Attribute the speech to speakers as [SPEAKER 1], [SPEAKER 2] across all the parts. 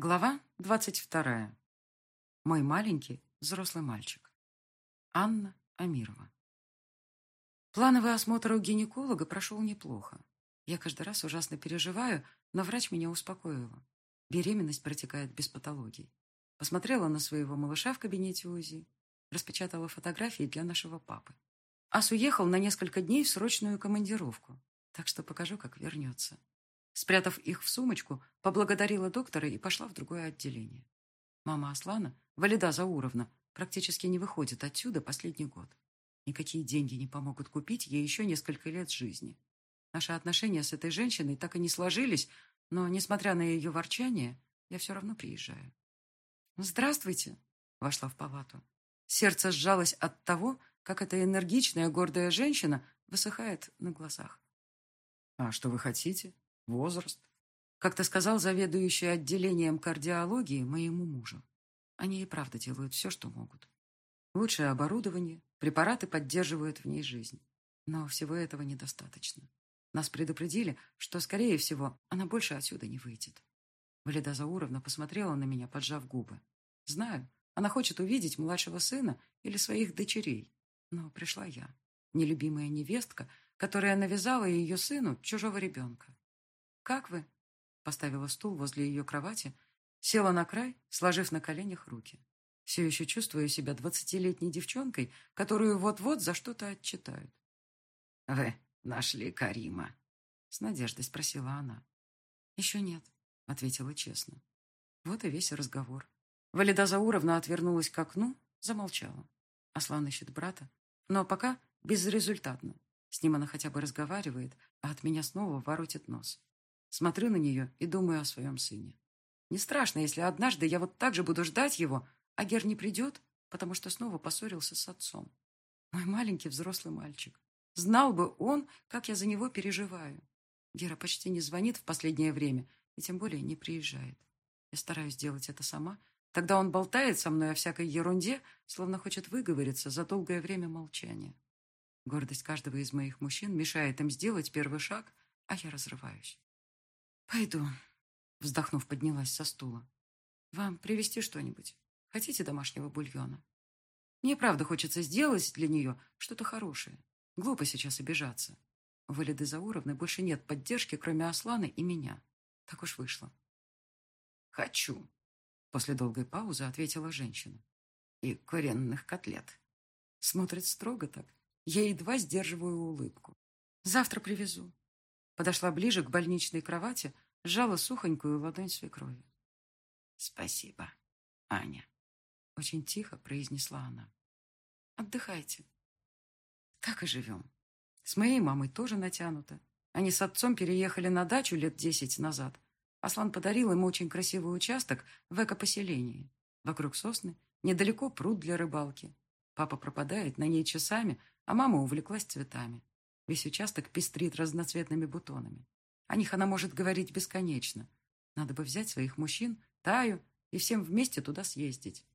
[SPEAKER 1] Глава двадцать вторая. Мой маленький взрослый мальчик. Анна Амирова. Плановый осмотр у гинеколога прошел неплохо. Я каждый раз ужасно переживаю, но врач меня успокоила. Беременность протекает без патологий. Посмотрела на своего малыша в кабинете УЗИ, распечатала фотографии для нашего папы. Ас уехал на несколько дней в срочную командировку, так что покажу, как вернется. Спрятав их в сумочку, поблагодарила доктора и пошла в другое отделение. Мама Аслана, Валида Зауровна, практически не выходит отсюда последний год. Никакие деньги не помогут купить ей еще несколько лет жизни. Наши отношения с этой женщиной так и не сложились, но, несмотря на ее ворчание, я все равно приезжаю. «Здравствуйте!» — вошла в палату. Сердце сжалось от того, как эта энергичная, гордая женщина высыхает на глазах.
[SPEAKER 2] «А что вы хотите?» Возраст.
[SPEAKER 1] Как-то сказал заведующий отделением кардиологии моему мужу. Они и правда делают все, что могут. Лучшее оборудование, препараты поддерживают в ней жизнь. Но всего этого недостаточно. Нас предупредили, что, скорее всего, она больше отсюда не выйдет. Валида Зауровна посмотрела на меня, поджав губы. Знаю, она хочет увидеть младшего сына или своих дочерей. Но пришла я, нелюбимая невестка, которая навязала ее сыну чужого ребенка. «Как вы?» Поставила стул возле ее кровати, села на край, сложив на коленях руки. Все еще чувствую себя двадцатилетней девчонкой, которую вот-вот за что-то отчитают.
[SPEAKER 2] «Вы нашли Карима?»
[SPEAKER 1] С надеждой спросила она. «Еще нет», — ответила честно. Вот и весь разговор. Валида Зауровна отвернулась к окну, замолчала. Аслан ищет брата, но пока безрезультатно. С ним она хотя бы разговаривает, а от меня снова воротит нос. Смотрю на нее и думаю о своем сыне. Не страшно, если однажды я вот так же буду ждать его, а Гер не придет, потому что снова поссорился с отцом. Мой маленький взрослый мальчик. Знал бы он, как я за него переживаю. Гера почти не звонит в последнее время и тем более не приезжает. Я стараюсь делать это сама. Тогда он болтает со мной о всякой ерунде, словно хочет выговориться за долгое время молчания. Гордость каждого из моих мужчин мешает им сделать первый шаг, а я разрываюсь. «Пойду», — вздохнув, поднялась со стула. «Вам привезти что-нибудь? Хотите домашнего бульона? Мне правда хочется сделать для нее что-то хорошее. Глупо сейчас обижаться. У Валиды Зауровны больше нет поддержки, кроме Аслана и меня. Так уж вышло».
[SPEAKER 2] «Хочу», — после долгой паузы ответила женщина.
[SPEAKER 1] «И куренных котлет». Смотрит строго так. Я едва сдерживаю улыбку. «Завтра привезу. Подошла ближе к больничной кровати, сжала сухонькую ладонь свекрови.
[SPEAKER 2] «Спасибо, Аня», —
[SPEAKER 1] очень тихо произнесла она. «Отдыхайте. Так и живем. С моей мамой тоже натянуто. Они с отцом переехали на дачу лет десять назад. Аслан подарил им очень красивый участок в экопоселении. Вокруг сосны, недалеко пруд для рыбалки. Папа пропадает на ней часами, а мама увлеклась цветами. Весь участок пестрит разноцветными бутонами. О них она может говорить бесконечно. Надо бы взять своих мужчин, Таю, и всем вместе туда съездить.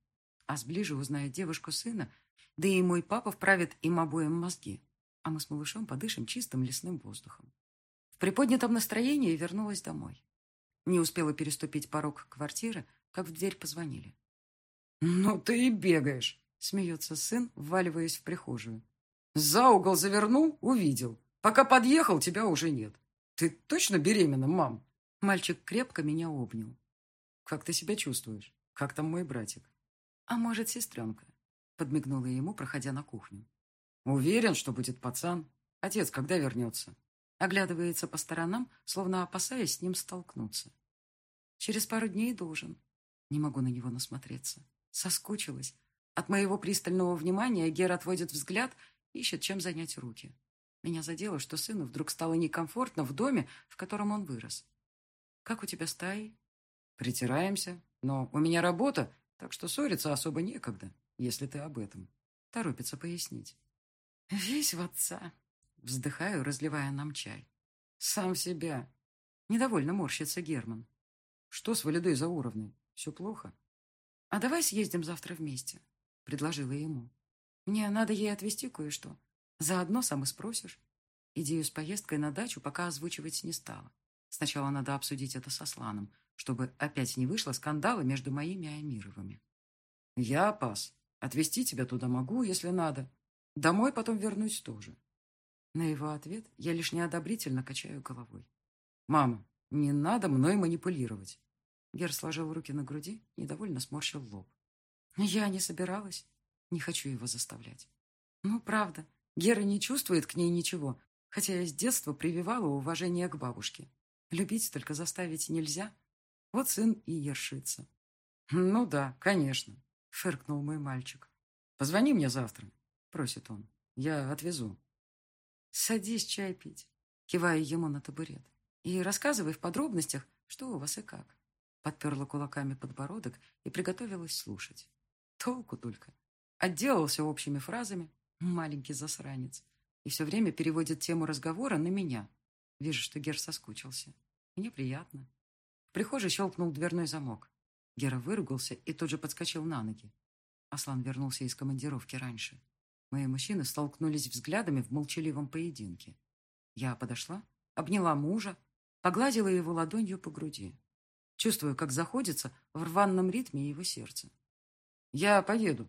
[SPEAKER 1] А сближе узнает девушку сына, да и мой папа вправит им обоим мозги. А мы с малышом подышим чистым лесным воздухом. В приподнятом настроении вернулась домой. Не успела переступить порог квартиры, как в дверь позвонили.
[SPEAKER 2] «Ну ты и бегаешь!» — смеется сын, вваливаясь в прихожую. За угол завернул, увидел. Пока подъехал, тебя уже нет. Ты точно беременна, мам?
[SPEAKER 1] Мальчик крепко меня обнял.
[SPEAKER 2] Как ты себя чувствуешь? Как там мой братик?
[SPEAKER 1] А может, сестренка? Подмигнула ему, проходя на кухню.
[SPEAKER 2] Уверен, что будет пацан. Отец когда вернется?
[SPEAKER 1] Оглядывается по сторонам, словно опасаясь с ним столкнуться. Через пару дней должен. Не могу на него насмотреться. Соскучилась. От моего пристального внимания Гер отводит взгляд Ищет, чем занять руки. Меня задело, что сыну вдруг стало некомфортно в доме, в котором он вырос. «Как у тебя стаи?»
[SPEAKER 2] «Притираемся. Но у меня работа, так что ссориться особо некогда, если ты об этом». Торопится пояснить.
[SPEAKER 1] «Весь в отца». Вздыхаю, разливая нам чай.
[SPEAKER 2] «Сам себя».
[SPEAKER 1] Недовольно морщится Герман.
[SPEAKER 2] «Что с Валидой Зауровной? Все плохо?»
[SPEAKER 1] «А давай съездим завтра вместе», — предложила ему. Мне надо ей отвезти кое-что. Заодно сам и спросишь. Идею с поездкой на дачу пока озвучивать не стала. Сначала надо обсудить это со Сланом, чтобы опять не вышло скандала между моими и Амировыми.
[SPEAKER 2] Я пас. Отвезти тебя туда могу, если надо. Домой потом вернусь тоже.
[SPEAKER 1] На его ответ я лишь неодобрительно качаю головой.
[SPEAKER 2] Мама, не надо мной манипулировать.
[SPEAKER 1] Гер сложил руки на груди, недовольно сморщил лоб. Я не собиралась. Не хочу его заставлять. Ну, правда, Гера не чувствует к ней ничего, хотя я с детства прививала уважение к бабушке. Любить только заставить нельзя. Вот сын и ершится.
[SPEAKER 2] Ну да, конечно,
[SPEAKER 1] фыркнул мой мальчик.
[SPEAKER 2] Позвони мне завтра, просит он. Я отвезу.
[SPEAKER 1] Садись чай пить. Киваю ему на табурет. И рассказывай в подробностях, что у вас и как. Подперла кулаками подбородок и приготовилась слушать. Толку только. Отделался общими фразами. Маленький засранец. И все время переводит тему разговора на меня. Вижу, что Гер соскучился. Мне приятно. В прихожей щелкнул дверной замок. Гера выругался и тут же подскочил на ноги. Аслан вернулся из командировки раньше. Мои мужчины столкнулись взглядами в молчаливом поединке. Я подошла, обняла мужа, погладила его ладонью по груди. Чувствую, как заходится в рваном ритме его сердце.
[SPEAKER 2] «Я поеду».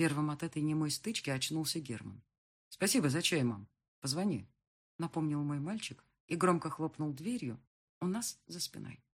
[SPEAKER 1] Первым от этой немой стычки очнулся Герман.
[SPEAKER 2] «Спасибо за чай, мам. Позвони», —
[SPEAKER 1] напомнил мой мальчик и громко хлопнул дверью у нас за спиной.